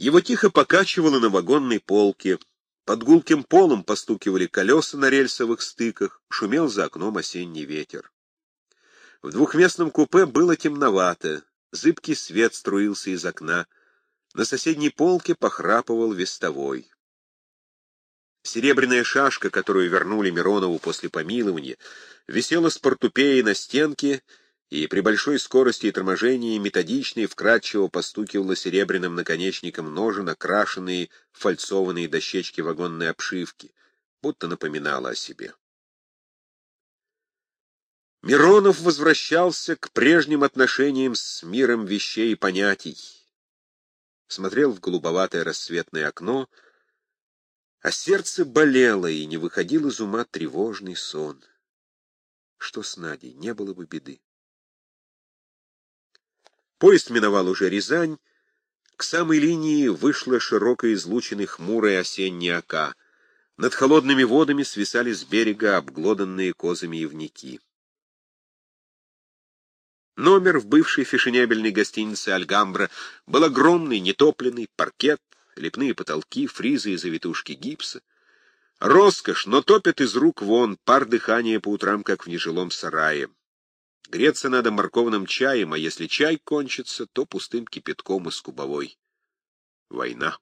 Его тихо покачивало на вагонной полке, под гулким полом постукивали колеса на рельсовых стыках, шумел за окном осенний ветер. В двухместном купе было темновато, зыбкий свет струился из окна, на соседней полке похрапывал вестовой. Серебряная шашка, которую вернули Миронову после помилования, висела с портупеей на стенке и при большой скорости и торможении методично и вкрадчиво постукивала серебряным наконечником ножа накрашенные фальцованные дощечки вагонной обшивки, будто напоминала о себе. Миронов возвращался к прежним отношениям с миром вещей и понятий. Смотрел в голубоватое рассветное окно, а сердце болело, и не выходил из ума тревожный сон. Что с Надей? Не было бы беды. Поезд миновал уже Рязань. К самой линии вышла широкая излученная хмурая осенняя ока. Над холодными водами свисали с берега обглоданные козами ивники. Номер в бывшей фешенебельной гостинице «Альгамбра» был огромный, нетопленный, паркет, лепные потолки, фризы и завитушки гипса. Роскошь, но топят из рук вон, пар дыхания по утрам, как в нежилом сарае. Греться надо морковным чаем, а если чай кончится, то пустым кипятком из кубовой. Война.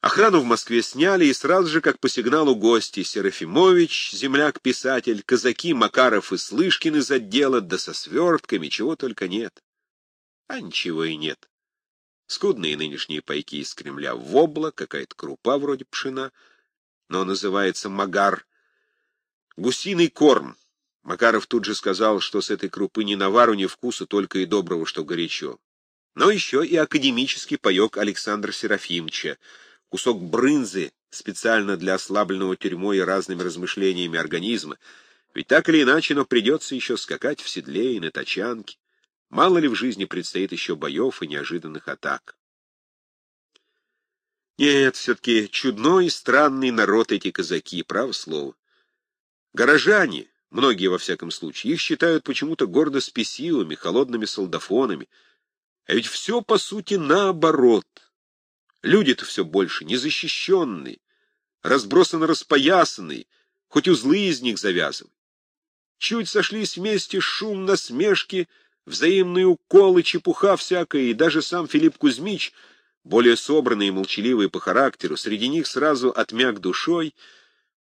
Охрану в Москве сняли, и сразу же, как по сигналу гости, Серафимович, земляк-писатель, казаки Макаров и Слышкин из отдела, да со свертками, чего только нет. А ничего и нет. Скудные нынешние пайки из Кремля вобла, какая-то крупа вроде пшена, но называется магар. Гусиный корм. Макаров тут же сказал, что с этой крупы ни навару, ни вкуса, только и доброго, что горячо. Но еще и академический паек Александра Серафимовича — кусок брынзы специально для ослабленного тюрьмой и разными размышлениями организма, ведь так или иначе, но придется еще скакать в седле и на тачанке. Мало ли в жизни предстоит еще боев и неожиданных атак. Нет, все-таки чудной и странный народ эти казаки, право слово. Горожане, многие во всяком случае, их считают почему-то гордо спесивыми, холодными солдафонами. А ведь все, по сути, наоборот — Люди-то все больше незащищенные, разбросаны распоясанные, хоть узлы из них завязывай. Чуть сошлись вместе шум, насмешки, взаимные уколы, чепуха всякая, и даже сам Филипп Кузьмич, более собранный и молчаливый по характеру, среди них сразу отмяк душой,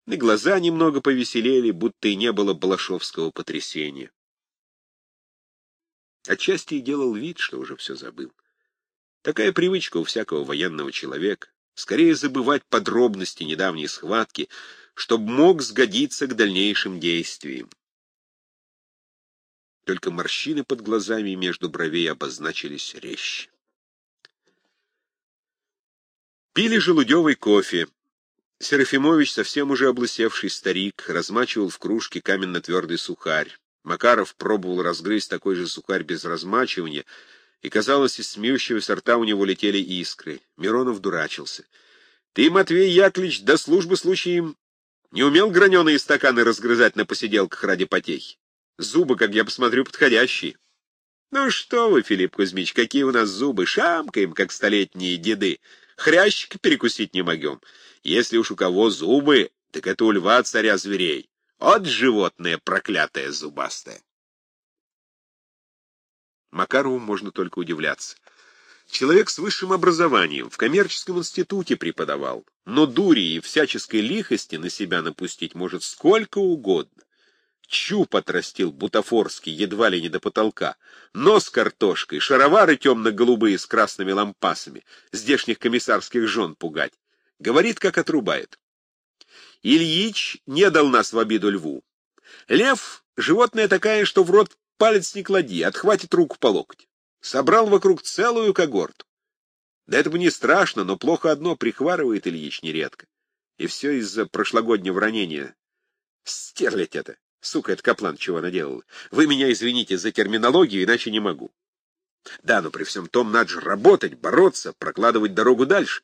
и глаза немного повеселели, будто и не было балашовского потрясения. Отчасти и делал вид, что уже все забыл. Такая привычка у всякого военного человека. Скорее забывать подробности недавней схватки, чтобы мог сгодиться к дальнейшим действиям. Только морщины под глазами между бровей обозначились резче. Пили желудевый кофе. Серафимович, совсем уже облысевший старик, размачивал в кружке каменно-твердый сухарь. Макаров пробовал разгрызть такой же сухарь без размачивания — и, казалось, из смеющегося рта у него летели искры. Миронов дурачился. — Ты, Матвей Яковлевич, до службы случаем не умел граненые стаканы разгрызать на посиделках ради потехи? Зубы, как я посмотрю, подходящие. — Ну что вы, Филипп Кузьмич, какие у нас зубы, шамкаем, как столетние деды. Хрящик перекусить не могем. Если уж у кого зубы, так это у льва царя зверей. От животное проклятое зубастое. Макарову можно только удивляться. Человек с высшим образованием, в коммерческом институте преподавал, но дури и всяческой лихости на себя напустить может сколько угодно. Чуб отрастил бутафорский, едва ли не до потолка, нос картошкой, шаровары темно-голубые с красными лампасами, здешних комиссарских жен пугать. Говорит, как отрубает. Ильич не дал нас в обиду льву. Лев — животное такое, что в рот Палец не клади, отхватит руку по локоть. Собрал вокруг целую когорту. Да это бы не страшно, но плохо одно, прихварывает Ильич нередко. И все из-за прошлогоднего ранения. Стерлить это! Сука, это Каплан чего наделал. Вы меня извините за терминологию, иначе не могу. Да, но при всем том надо же работать, бороться, прокладывать дорогу дальше.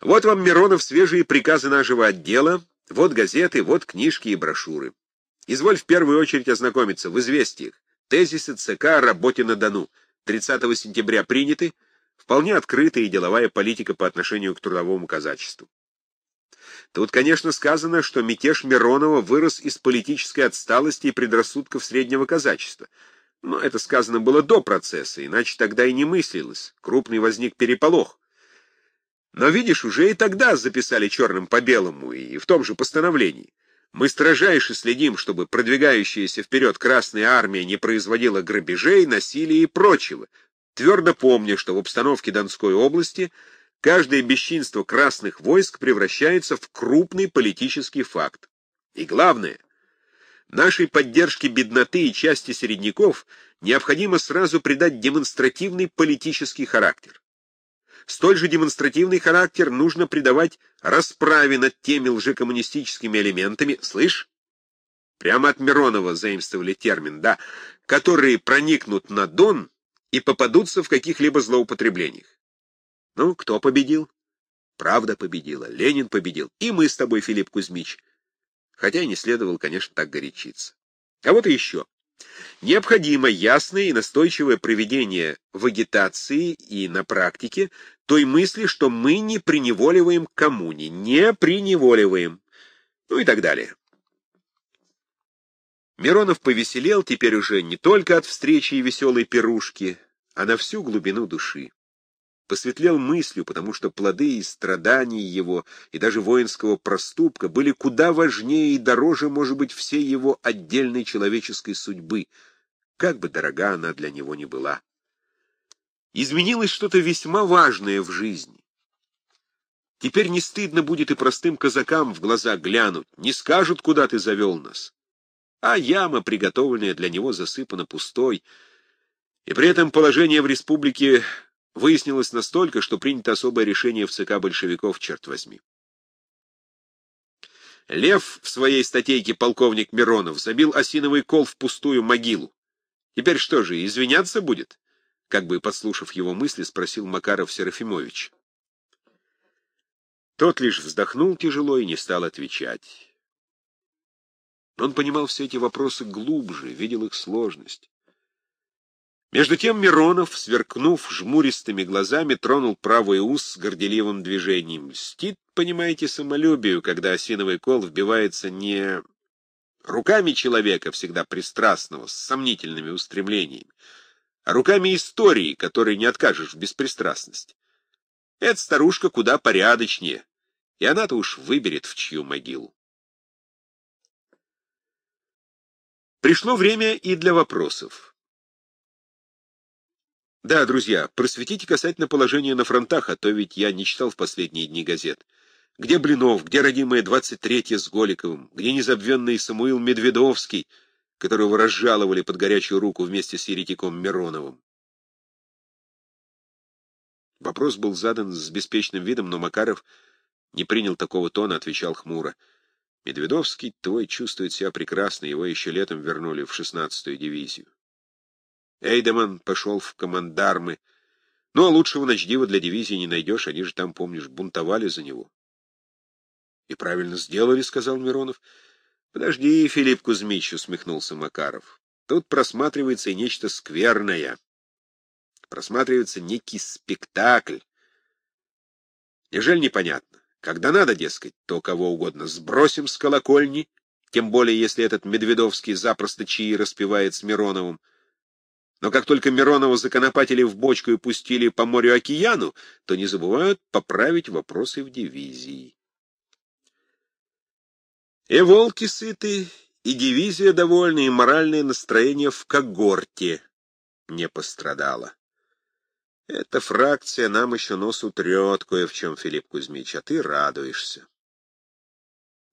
Вот вам, Миронов, свежие приказы нашего отдела, вот газеты, вот книжки и брошюры. Изволь в первую очередь ознакомиться в известиях. Тезисы ЦК о работе на Дону. 30 сентября приняты, вполне открытая и деловая политика по отношению к трудовому казачеству. Тут, конечно, сказано, что мятеж Миронова вырос из политической отсталости и предрассудков среднего казачества. Но это сказано было до процесса, иначе тогда и не мыслилось. Крупный возник переполох. Но, видишь, уже и тогда записали черным по белому, и в том же постановлении. Мы строжайше следим, чтобы продвигающаяся вперед Красная Армия не производила грабежей, насилия и прочего, твердо помня, что в обстановке Донской области каждое бесчинство красных войск превращается в крупный политический факт. И главное, нашей поддержке бедноты и части середняков необходимо сразу придать демонстративный политический характер. Столь же демонстративный характер нужно придавать расправе над теми лжекоммунистическими элементами, слышь, прямо от Миронова заимствовали термин, да, которые проникнут на Дон и попадутся в каких-либо злоупотреблениях. Ну, кто победил? Правда победила, Ленин победил, и мы с тобой, Филипп Кузьмич. Хотя и не следовало, конечно, так горячиться. А вот и еще. Необходимо ясное и настойчивое проведение в агитации и на практике той мысли, что мы не приневоливаем коммуне, не приневоливаем, ну и так далее. Миронов повеселел теперь уже не только от встречи и веселой пирушки, а на всю глубину души. Посветлел мыслью, потому что плоды и страданий его, и даже воинского проступка были куда важнее и дороже, может быть, всей его отдельной человеческой судьбы, как бы дорога она для него ни была. Изменилось что-то весьма важное в жизни. Теперь не стыдно будет и простым казакам в глаза глянуть, не скажут, куда ты завел нас. А яма, приготовленная для него, засыпана пустой, и при этом положение в республике выяснилось настолько, что принято особое решение в ЦК большевиков, черт возьми. Лев в своей статейке полковник Миронов забил осиновый кол в пустую могилу. Теперь что же, извиняться будет? Как бы подслушав его мысли, спросил Макаров Серафимович. Тот лишь вздохнул тяжело и не стал отвечать. Он понимал все эти вопросы глубже, видел их сложность. Между тем Миронов, сверкнув жмуристыми глазами, тронул правый ус с горделивым движением. Льстит, понимаете, самолюбию, когда осиновый кол вбивается не руками человека, всегда пристрастного, с сомнительными устремлениями, а руками истории, которой не откажешь в беспристрастности. Эта старушка куда порядочнее, и она-то уж выберет, в чью могилу. Пришло время и для вопросов. Да, друзья, просветите касательно положения на фронтах, а то ведь я не читал в последние дни газет. Где Блинов, где родимая 23-я с Голиковым, где незабвенный Самуил Медведовский, которого разжаловали под горячую руку вместе с еретиком Мироновым? Вопрос был задан с беспечным видом, но Макаров не принял такого тона, отвечал хмуро. Медведовский твой чувствует себя прекрасно, его еще летом вернули в 16-ю дивизию. Эйдеман пошел в командармы. Ну, а лучшего ночдива для дивизии не найдешь, они же там, помнишь, бунтовали за него. — И правильно сделали, — сказал Миронов. — Подожди, Филипп Кузьмич, — усмехнулся Макаров. — Тут просматривается и нечто скверное. Просматривается некий спектакль. Неужели непонятно? Когда надо, дескать, то кого угодно сбросим с колокольни, тем более если этот Медведовский запросто чаи распевает с Мироновым, но как только Миронова законопатили в бочку и пустили по морю-океану, то не забывают поправить вопросы в дивизии. И волки сыты, и дивизия довольна, и моральное настроение в когорте не пострадало. Эта фракция нам еще нос утрет кое в чем, Филипп Кузьмич, а ты радуешься.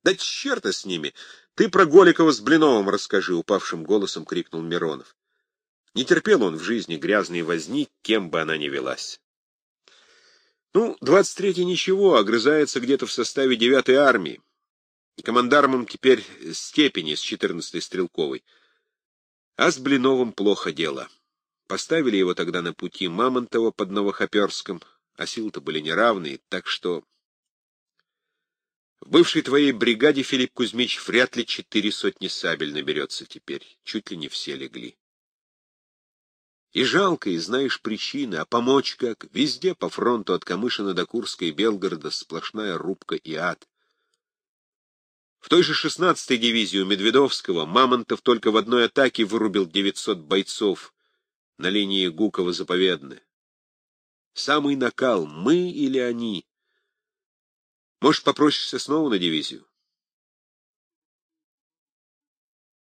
Да черта с ними! Ты про Голикова с Блиновым расскажи, — упавшим голосом крикнул Миронов. Не терпел он в жизни грязной возни, кем бы она ни велась. Ну, 23-й ничего, огрызается где-то в составе 9-й армии. Командармом теперь степени с 14-й стрелковой. А с Блиновым плохо дело. Поставили его тогда на пути Мамонтова под Новохоперском, а силы-то были неравные, так что... В бывшей твоей бригаде, Филипп Кузьмич, вряд ли четыре сотни сабель наберется теперь. Чуть ли не все легли. И жалко, и знаешь причины, а помочь как? Везде по фронту от Камышина до Курска и Белгорода сплошная рубка и ад. В той же 16-й дивизии у Медведовского Мамонтов только в одной атаке вырубил 900 бойцов на линии Гуково-Заповедное. Самый накал — мы или они? Может, попросишься снова на дивизию?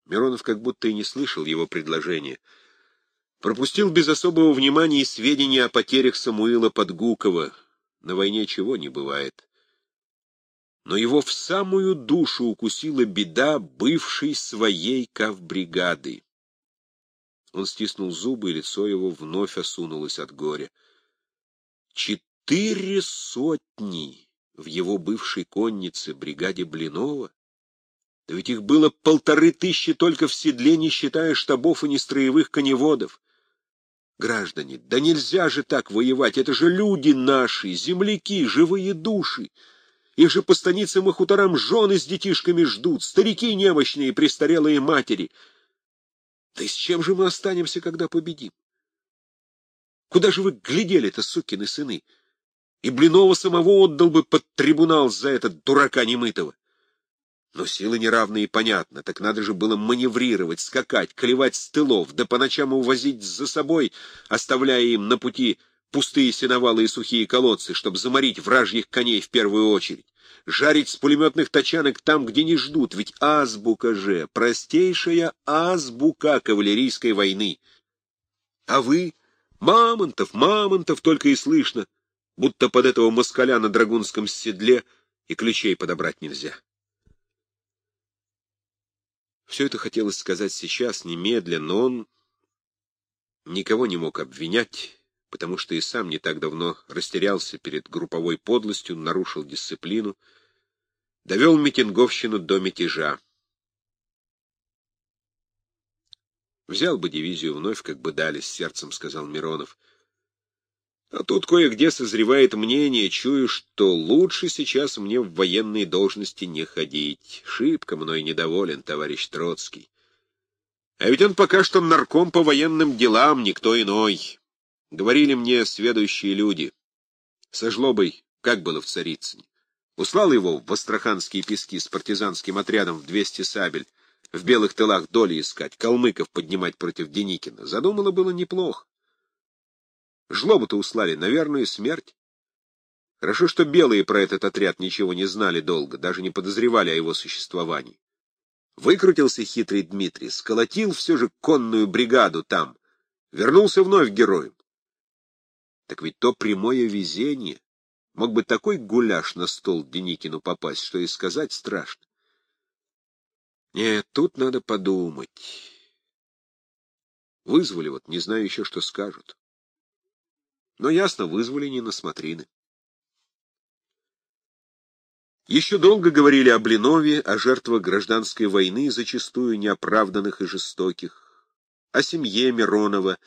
Миронов как будто и не слышал его предложения. Пропустил без особого внимания сведения о потерях Самуила Подгукова. На войне чего не бывает. Но его в самую душу укусила беда бывшей своей кавбригады. Он стиснул зубы, и лицо его вновь осунулось от горя. Четыре сотни в его бывшей коннице, бригаде Блинова? Да ведь их было полторы тысячи только в седле, не считая штабов и нестроевых коневодов. Граждане, да нельзя же так воевать, это же люди наши, земляки, живые души. Их же по станицам и хуторам жены с детишками ждут, старики немощные, престарелые матери. Да с чем же мы останемся, когда победим? Куда же вы глядели-то, сукины сыны? И Блинова самого отдал бы под трибунал за этот дурака немытого. Но силы неравные, понятно, так надо же было маневрировать, скакать, клевать с тылов, да по ночам увозить за собой, оставляя им на пути пустые сеновалы и сухие колодцы, чтобы заморить вражьих коней в первую очередь, жарить с пулеметных тачанок там, где не ждут, ведь азбука же, простейшая азбука кавалерийской войны. А вы, Мамонтов, Мамонтов, только и слышно, будто под этого москаля на драгунском седле и ключей подобрать нельзя. Все это хотелось сказать сейчас, немедленно, но он никого не мог обвинять, потому что и сам не так давно растерялся перед групповой подлостью, нарушил дисциплину, довел митинговщину до мятежа. Взял бы дивизию вновь, как бы дали, с сердцем сказал Миронов. А тут кое-где созревает мнение, чую, что лучше сейчас мне в военные должности не ходить. Шибко мной недоволен товарищ Троцкий. А ведь он пока что нарком по военным делам, никто иной. Говорили мне сведущие люди. Со жлобой, как было в Царицыне. Услал его в Астраханские пески с партизанским отрядом в 200 сабель, в белых тылах доли искать, калмыков поднимать против Деникина. Задумало было неплохо. Жлобу-то услали на верную смерть. Хорошо, что белые про этот отряд ничего не знали долго, даже не подозревали о его существовании. Выкрутился хитрый Дмитрий, сколотил все же конную бригаду там, вернулся вновь героем. Так ведь то прямое везение. Мог бы такой гуляш на стол Деникину попасть, что и сказать страшно. Нет, тут надо подумать. Вызвали вот, не знаю еще, что скажут. Но ясно, вызвали не на смотрины. Еще долго говорили о Блинове, о жертвах гражданской войны, зачастую неоправданных и жестоких, о семье Миронова,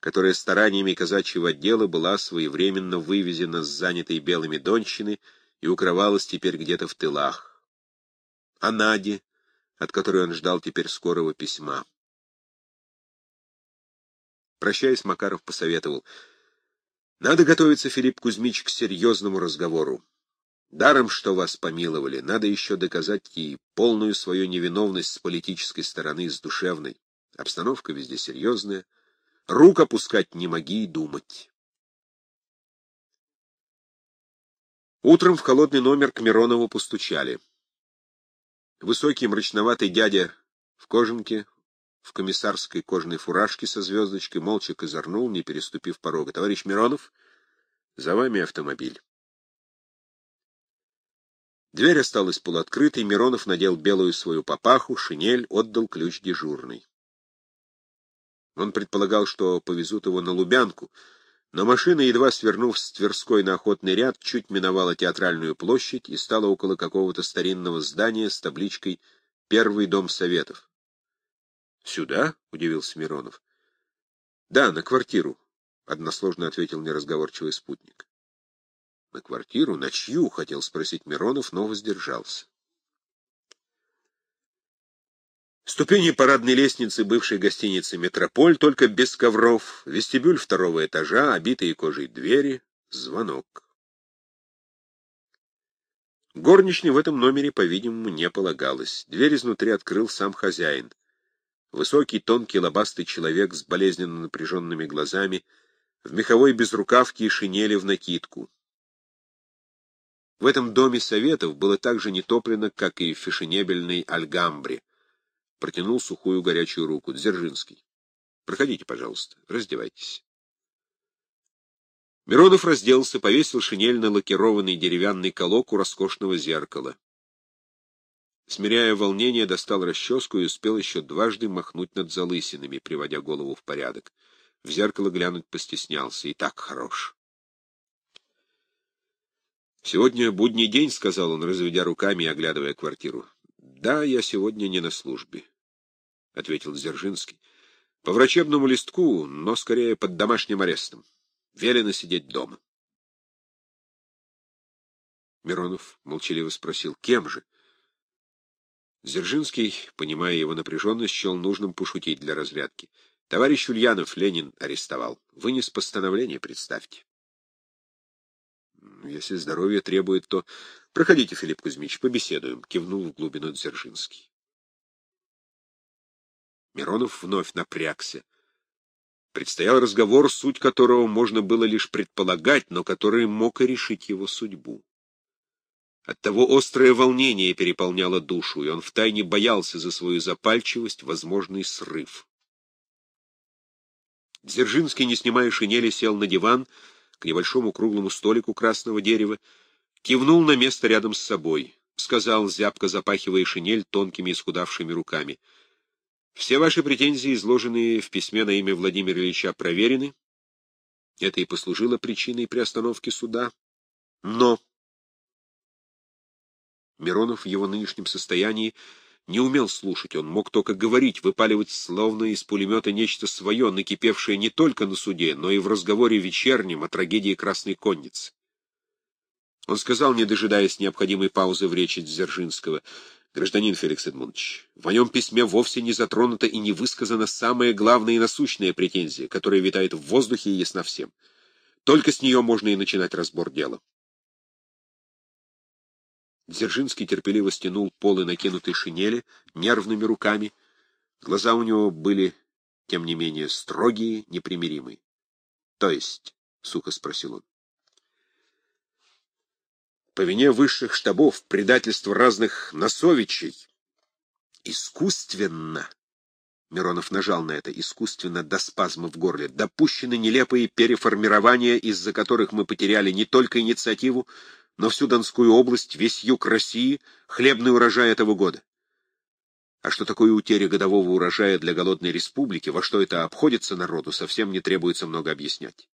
которая стараниями казачьего отдела была своевременно вывезена с занятой белыми донщины и укрывалась теперь где-то в тылах, о Наде, от которой он ждал теперь скорого письма. Прощаясь, Макаров посоветовал — надо готовиться, Филипп Кузьмич, к серьезному разговору. Даром, что вас помиловали, надо еще доказать ей полную свою невиновность с политической стороны с душевной. Обстановка везде серьезная. Рук опускать не моги и думать. Утром в холодный номер к Миронову постучали. Высокий мрачноватый дядя в кожанке, в комиссарской кожаной фуражке со звездочкой, молча козырнул, не переступив порога. — Товарищ Миронов, за вами автомобиль. Дверь осталась полуоткрытой, Миронов надел белую свою папаху, шинель, отдал ключ дежурный. Он предполагал, что повезут его на Лубянку, но машина, едва свернув с Тверской на охотный ряд, чуть миновала театральную площадь и стала около какого-то старинного здания с табличкой «Первый дом Советов». «Сюда?» — удивился Миронов. «Да, на квартиру», — односложно ответил неразговорчивый спутник. «На квартиру? На чью?» — хотел спросить Миронов, но воздержался. Ступени парадной лестницы бывшей гостиницы «Метрополь», только без ковров, вестибюль второго этажа, обитые кожей двери, звонок. Горничной в этом номере, по-видимому, не полагалось. Дверь изнутри открыл сам хозяин. Высокий, тонкий, лобастый человек с болезненно напряженными глазами, в меховой безрукавке и шинели в накидку. В этом доме советов было так же нетоплено, как и в фешенебельной Альгамбре. Протянул сухую горячую руку. Дзержинский. Проходите, пожалуйста, раздевайтесь. Миронов разделся, повесил шинель на лакированный деревянный колок у роскошного зеркала. Смиряя волнение, достал расческу и успел еще дважды махнуть над залысинами, приводя голову в порядок. В зеркало глянуть постеснялся. И так хорош. «Сегодня будний день», — сказал он, разведя руками и оглядывая квартиру. «Да, я сегодня не на службе», — ответил Дзержинский. «По врачебному листку, но скорее под домашним арестом. Велено сидеть дома». Миронов молчаливо спросил, кем же? Дзержинский, понимая его напряженность, счел нужным пошутить для разрядки. Товарищ Ульянов Ленин арестовал. Вынес постановление, представьте. Если здоровье требует, то... Проходите, Филипп Кузьмич, побеседуем, — кивнул в глубину Дзержинский. Миронов вновь напрягся. Предстоял разговор, суть которого можно было лишь предполагать, но который мог и решить его судьбу. Оттого острое волнение переполняло душу, и он втайне боялся за свою запальчивость возможный срыв. Дзержинский, не снимая шинели, сел на диван, — к небольшому круглому столику красного дерева, кивнул на место рядом с собой, сказал, зябко запахивая шинель тонкими исхудавшими руками. «Все ваши претензии, изложенные в письме на имя Владимира Ильича, проверены. Это и послужило причиной приостановки суда. Но...» Миронов в его нынешнем состоянии не умел слушать, он мог только говорить, выпаливать словно из пулемета нечто свое, накипевшее не только на суде, но и в разговоре вечернем о трагедии Красной Конницы. Он сказал, не дожидаясь необходимой паузы в речи Дзержинского, «Гражданин Феликс Эдмундович, в моем письме вовсе не затронута и не высказана самая главная и насущная претензия, которая витает в воздухе и ясна всем. Только с нее можно и начинать разбор дела. Дзержинский терпеливо стянул полы накинутой шинели нервными руками. Глаза у него были, тем не менее, строгие, непримиримые. — То есть? — сухо спросил он. По вине высших штабов, предательства разных носовичей, искусственно, Миронов нажал на это, искусственно до спазма в горле, допущены нелепые переформирования, из-за которых мы потеряли не только инициативу, но всю Донскую область, весь юг России — хлебный урожай этого года. А что такое утеря годового урожая для голодной республики, во что это обходится народу, совсем не требуется много объяснять.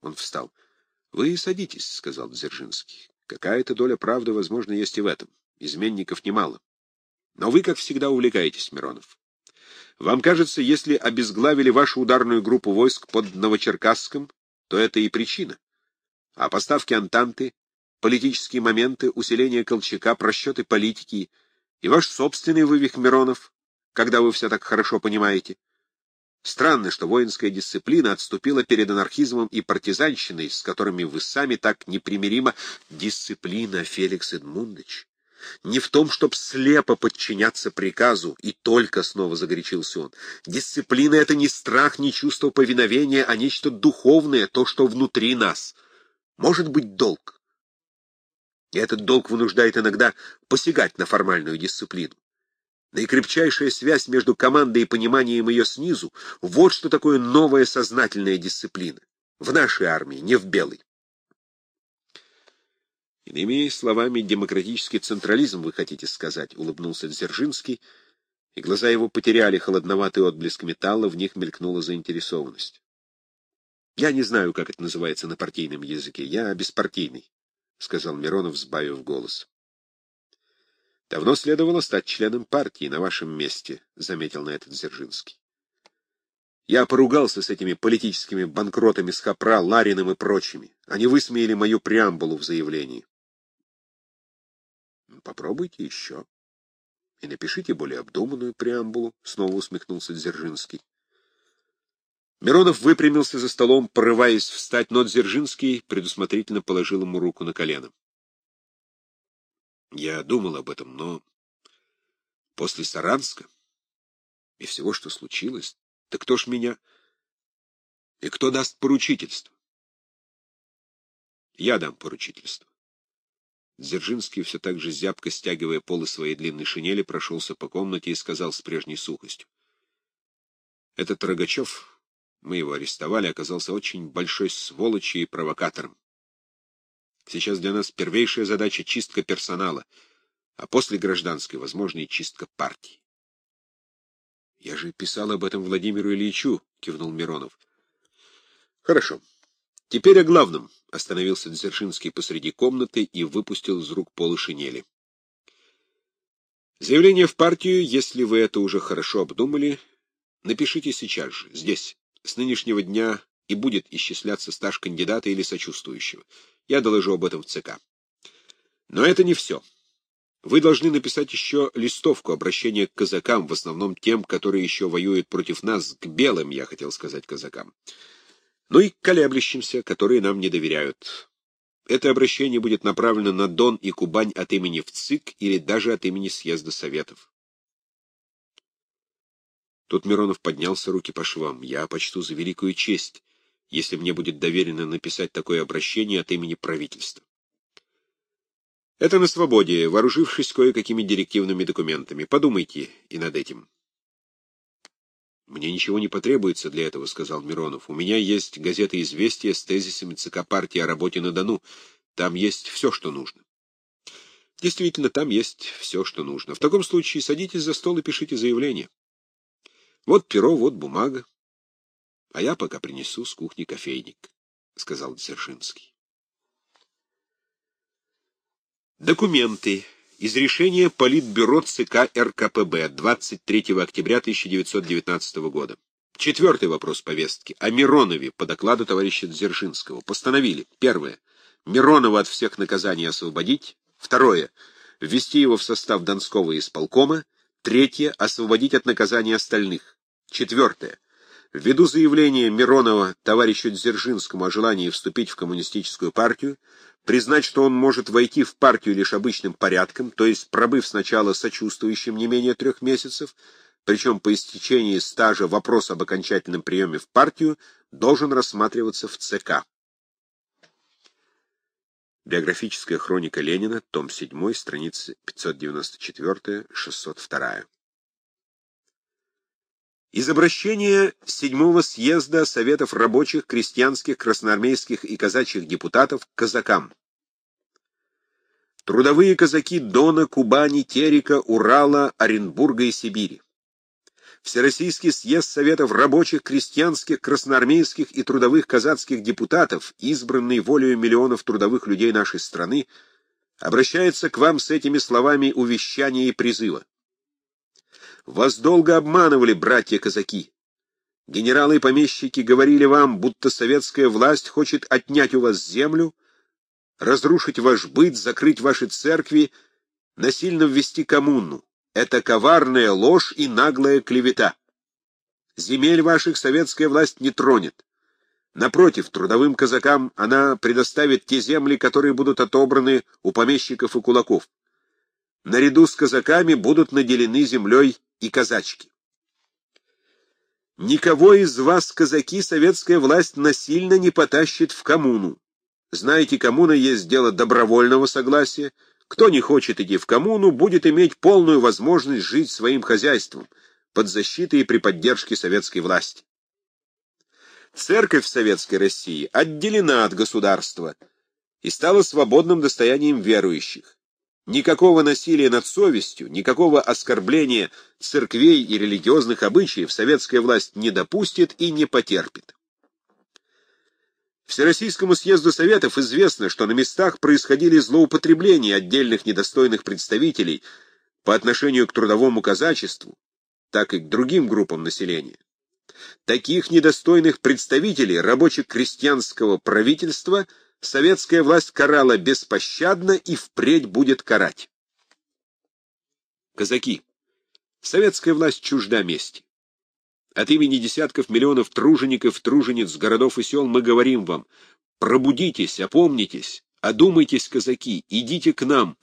Он встал. — Вы садитесь, — сказал Дзержинский. — Какая-то доля правды, возможно, есть и в этом. Изменников немало. Но вы, как всегда, увлекаетесь, Миронов. Вам кажется, если обезглавили вашу ударную группу войск под Новочеркасском, то это и причина. А поставки Антанты, политические моменты, усиление Колчака, просчеты политики и ваш собственный вывих Миронов, когда вы все так хорошо понимаете. Странно, что воинская дисциплина отступила перед анархизмом и партизанщиной, с которыми вы сами так непримиримо. Дисциплина, Феликс Эдмундович, не в том, чтоб слепо подчиняться приказу, и только снова загорячился он. Дисциплина — это не страх, не чувство повиновения, а нечто духовное, то, что внутри нас — может быть долг. И этот долг вынуждает иногда посягать на формальную дисциплину. Наикрепчайшая связь между командой и пониманием ее снизу — вот что такое новая сознательная дисциплина. В нашей армии, не в белой. Иными словами, демократический централизм, вы хотите сказать, — улыбнулся Дзержинский, и глаза его потеряли холодноватый отблеск металла, в них мелькнула заинтересованность. Я не знаю, как это называется на партийном языке. Я беспартийный, — сказал Миронов, сбавив голос. Давно следовало стать членом партии на вашем месте, — заметил на это Дзержинский. Я поругался с этими политическими банкротами с Хапра, Лариным и прочими. Они высмеяли мою преамбулу в заявлении. Попробуйте еще. И напишите более обдуманную преамбулу, — снова усмехнулся Дзержинский. Миронов выпрямился за столом, порываясь встать, но Дзержинский предусмотрительно положил ему руку на колено. Я думал об этом, но после Саранска и всего, что случилось, да кто ж меня... И кто даст поручительство? Я дам поручительство. Дзержинский, все так же зябко стягивая полы своей длинной шинели, прошелся по комнате и сказал с прежней сухостью. Этот Рогачев, мы его арестовали, оказался очень большой сволочью и провокатором. Сейчас для нас первейшая задача — чистка персонала, а после гражданской, возможно, и чистка партии. — Я же писал об этом Владимиру Ильичу, — кивнул Миронов. — Хорошо. Теперь о главном, — остановился Дзержинский посреди комнаты и выпустил из рук полы шинели. Заявление в партию, если вы это уже хорошо обдумали, напишите сейчас же, здесь. С нынешнего дня и будет исчисляться стаж кандидата или сочувствующего. Я доложу об этом в ЦК. Но это не все. Вы должны написать еще листовку обращения к казакам, в основном тем, которые еще воюют против нас, к белым, я хотел сказать казакам. Ну и к колеблющимся, которые нам не доверяют. Это обращение будет направлено на Дон и Кубань от имени ВЦИК или даже от имени Съезда Советов. Тут Миронов поднялся руки по швам. Я почту за великую честь, если мне будет доверено написать такое обращение от имени правительства. Это на свободе, вооружившись кое-какими директивными документами. Подумайте и над этим. «Мне ничего не потребуется для этого», — сказал Миронов. «У меня есть газета «Известия» с тезисами ЦК партии о работе на Дону. Там есть все, что нужно». Действительно, там есть все, что нужно. В таком случае садитесь за стол и пишите заявление. Вот перо, вот бумага. А я пока принесу с кухни кофейник, — сказал Дзержинский. Документы из решения Политбюро ЦК РКПБ 23 октября 1919 года. Четвертый вопрос повестки. О Миронове по докладу товарища Дзержинского. Постановили. Первое. Миронова от всех наказаний освободить. Второе. Ввести его в состав Донского исполкома. Третье — освободить от наказания остальных. Четвертое. Ввиду заявления Миронова товарищу Дзержинскому о желании вступить в коммунистическую партию, признать, что он может войти в партию лишь обычным порядком, то есть пробыв сначала сочувствующим не менее трех месяцев, причем по истечении стажа вопрос об окончательном приеме в партию должен рассматриваться в ЦК. Биографическая хроника Ленина, том 7, страницы 594-602. Из обращения седьмого съезда Советов рабочих, крестьянских, красноармейских и казачьих депутатов к казакам. Трудовые казаки Дона, Кубани, Терека, Урала, Оренбурга и Сибири. Всероссийский съезд Советов рабочих, крестьянских, красноармейских и трудовых казацких депутатов, избранный волею миллионов трудовых людей нашей страны, обращается к вам с этими словами увещания и призыва. Вас долго обманывали братья-казаки. Генералы и помещики говорили вам, будто советская власть хочет отнять у вас землю, разрушить ваш быт, закрыть ваши церкви, насильно ввести коммуну. Это коварная ложь и наглая клевета. Земель ваших советская власть не тронет. Напротив, трудовым казакам она предоставит те земли, которые будут отобраны у помещиков и кулаков. Наряду с казаками будут наделены землей и казачки. Никого из вас, казаки, советская власть насильно не потащит в коммуну. Знаете, коммуна есть дело добровольного согласия, кто не хочет идти в коммуну, будет иметь полную возможность жить своим хозяйством, под защитой и при поддержке советской власти. Церковь в Советской России отделена от государства и стала свободным достоянием верующих. Никакого насилия над совестью, никакого оскорбления церквей и религиозных обычаев советская власть не допустит и не потерпит. Всероссийскому съезду Советов известно, что на местах происходили злоупотребления отдельных недостойных представителей по отношению к трудовому казачеству, так и к другим группам населения. Таких недостойных представителей рабоче-крестьянского правительства советская власть карала беспощадно и впредь будет карать. Казаки, Советская власть чужда мести. От имени десятков миллионов тружеников, тружениц городов и сел мы говорим вам, пробудитесь, опомнитесь, одумайтесь, казаки, идите к нам.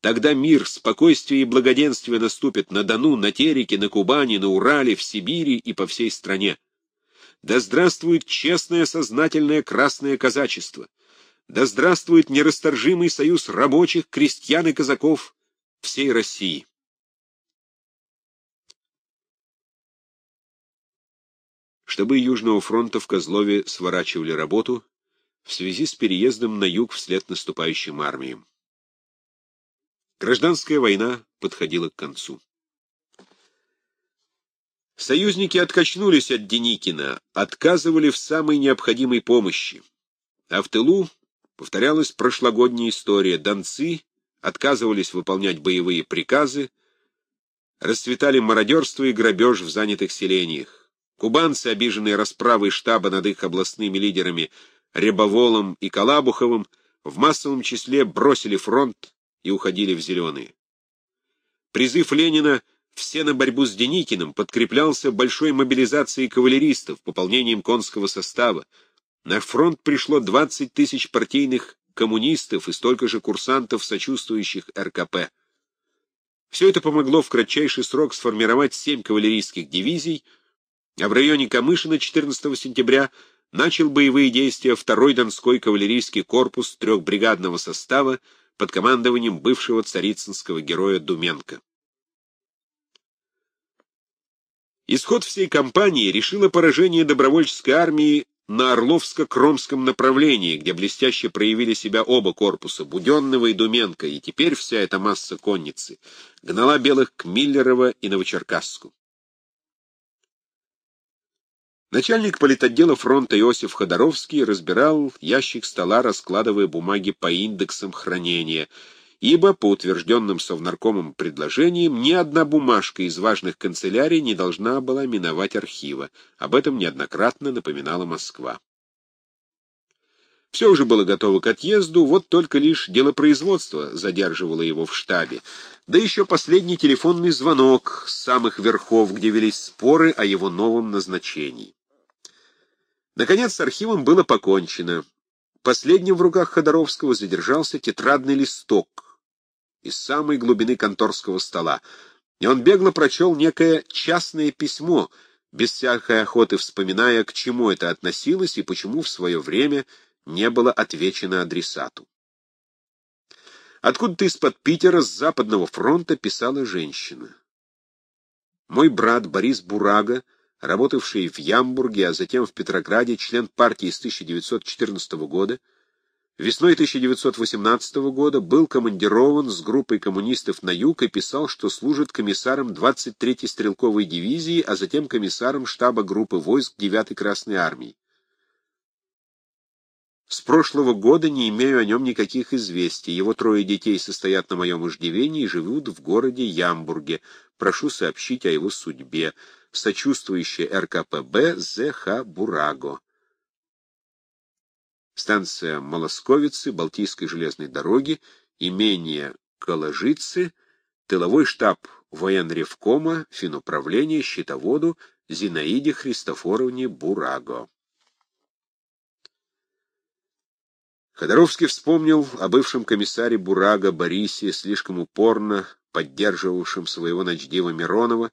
Тогда мир, спокойствие и благоденствие наступят на Дону, на Тереке, на Кубани, на Урале, в Сибири и по всей стране. Да здравствует честное, сознательное красное казачество! Да здравствует нерасторжимый союз рабочих, крестьян и казаков всей России! Штабы Южного фронта в Козлове сворачивали работу в связи с переездом на юг вслед наступающим армиям. Гражданская война подходила к концу. Союзники откачнулись от Деникина, отказывали в самой необходимой помощи. А в тылу повторялась прошлогодняя история. Донцы отказывались выполнять боевые приказы, расцветали мародерство и грабеж в занятых селениях. Кубанцы, обиженные расправой штаба над их областными лидерами Рябоволом и Калабуховым, в массовом числе бросили фронт и уходили в зеленые. Призыв Ленина все на борьбу с Деникиным подкреплялся большой мобилизацией кавалеристов, пополнением конского состава. На фронт пришло 20 тысяч партийных коммунистов и столько же курсантов, сочувствующих РКП. Все это помогло в кратчайший срок сформировать семь кавалерийских дивизий, а в районе Камышина 14 сентября начал боевые действия второй Донской кавалерийский корпус трехбригадного состава под командованием бывшего царицынского героя Думенко. Исход всей кампании решило поражение добровольческой армии на Орловско-Кромском направлении, где блестяще проявили себя оба корпуса, Буденного и Думенко, и теперь вся эта масса конницы гнала белых к Миллерово и Новочеркасску. Начальник политотдела фронта Иосиф Ходоровский разбирал ящик стола, раскладывая бумаги по индексам хранения — ибо, по утвержденным совнаркомом предложениям, ни одна бумажка из важных канцелярий не должна была миновать архива. Об этом неоднократно напоминала Москва. Все уже было готово к отъезду, вот только лишь дело производства задерживало его в штабе. Да еще последний телефонный звонок с самых верхов, где велись споры о его новом назначении. Наконец, с архивом было покончено. Последним в руках Ходоровского задержался тетрадный листок, из самой глубины конторского стола, и он бегло прочел некое частное письмо, без всякой охоты вспоминая, к чему это относилось и почему в свое время не было отвечено адресату. Откуда-то из-под Питера, с Западного фронта, писала женщина. Мой брат Борис Бурага, работавший в Ямбурге, а затем в Петрограде, член партии с 1914 года, Весной 1918 года был командирован с группой коммунистов на юг и писал, что служит комиссаром 23-й стрелковой дивизии, а затем комиссаром штаба группы войск 9-й Красной армии. С прошлого года не имею о нем никаких известий. Его трое детей состоят на моем иждивении и живут в городе Ямбурге. Прошу сообщить о его судьбе. Сочувствующий РКПБ З.Х. Бураго станция Молосковицы Балтийской железной дороги, имение Коложицы, тыловой штаб военревкома, финуправления, счетоводу Зинаиде Христофоровне Бураго. Ходоровский вспомнил о бывшем комиссаре Бураго Борисе, слишком упорно поддерживавшем своего ночдива Миронова,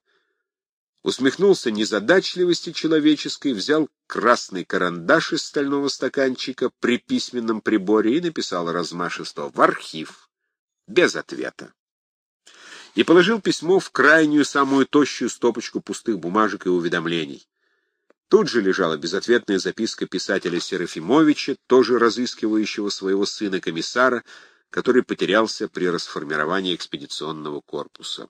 усмехнулся незадачливости человеческой, взял красный карандаш из стального стаканчика при письменном приборе и написал размашисто «в архив», без ответа. И положил письмо в крайнюю, самую тощую стопочку пустых бумажек и уведомлений. Тут же лежала безответная записка писателя Серафимовича, тоже разыскивающего своего сына-комиссара, который потерялся при расформировании экспедиционного корпуса.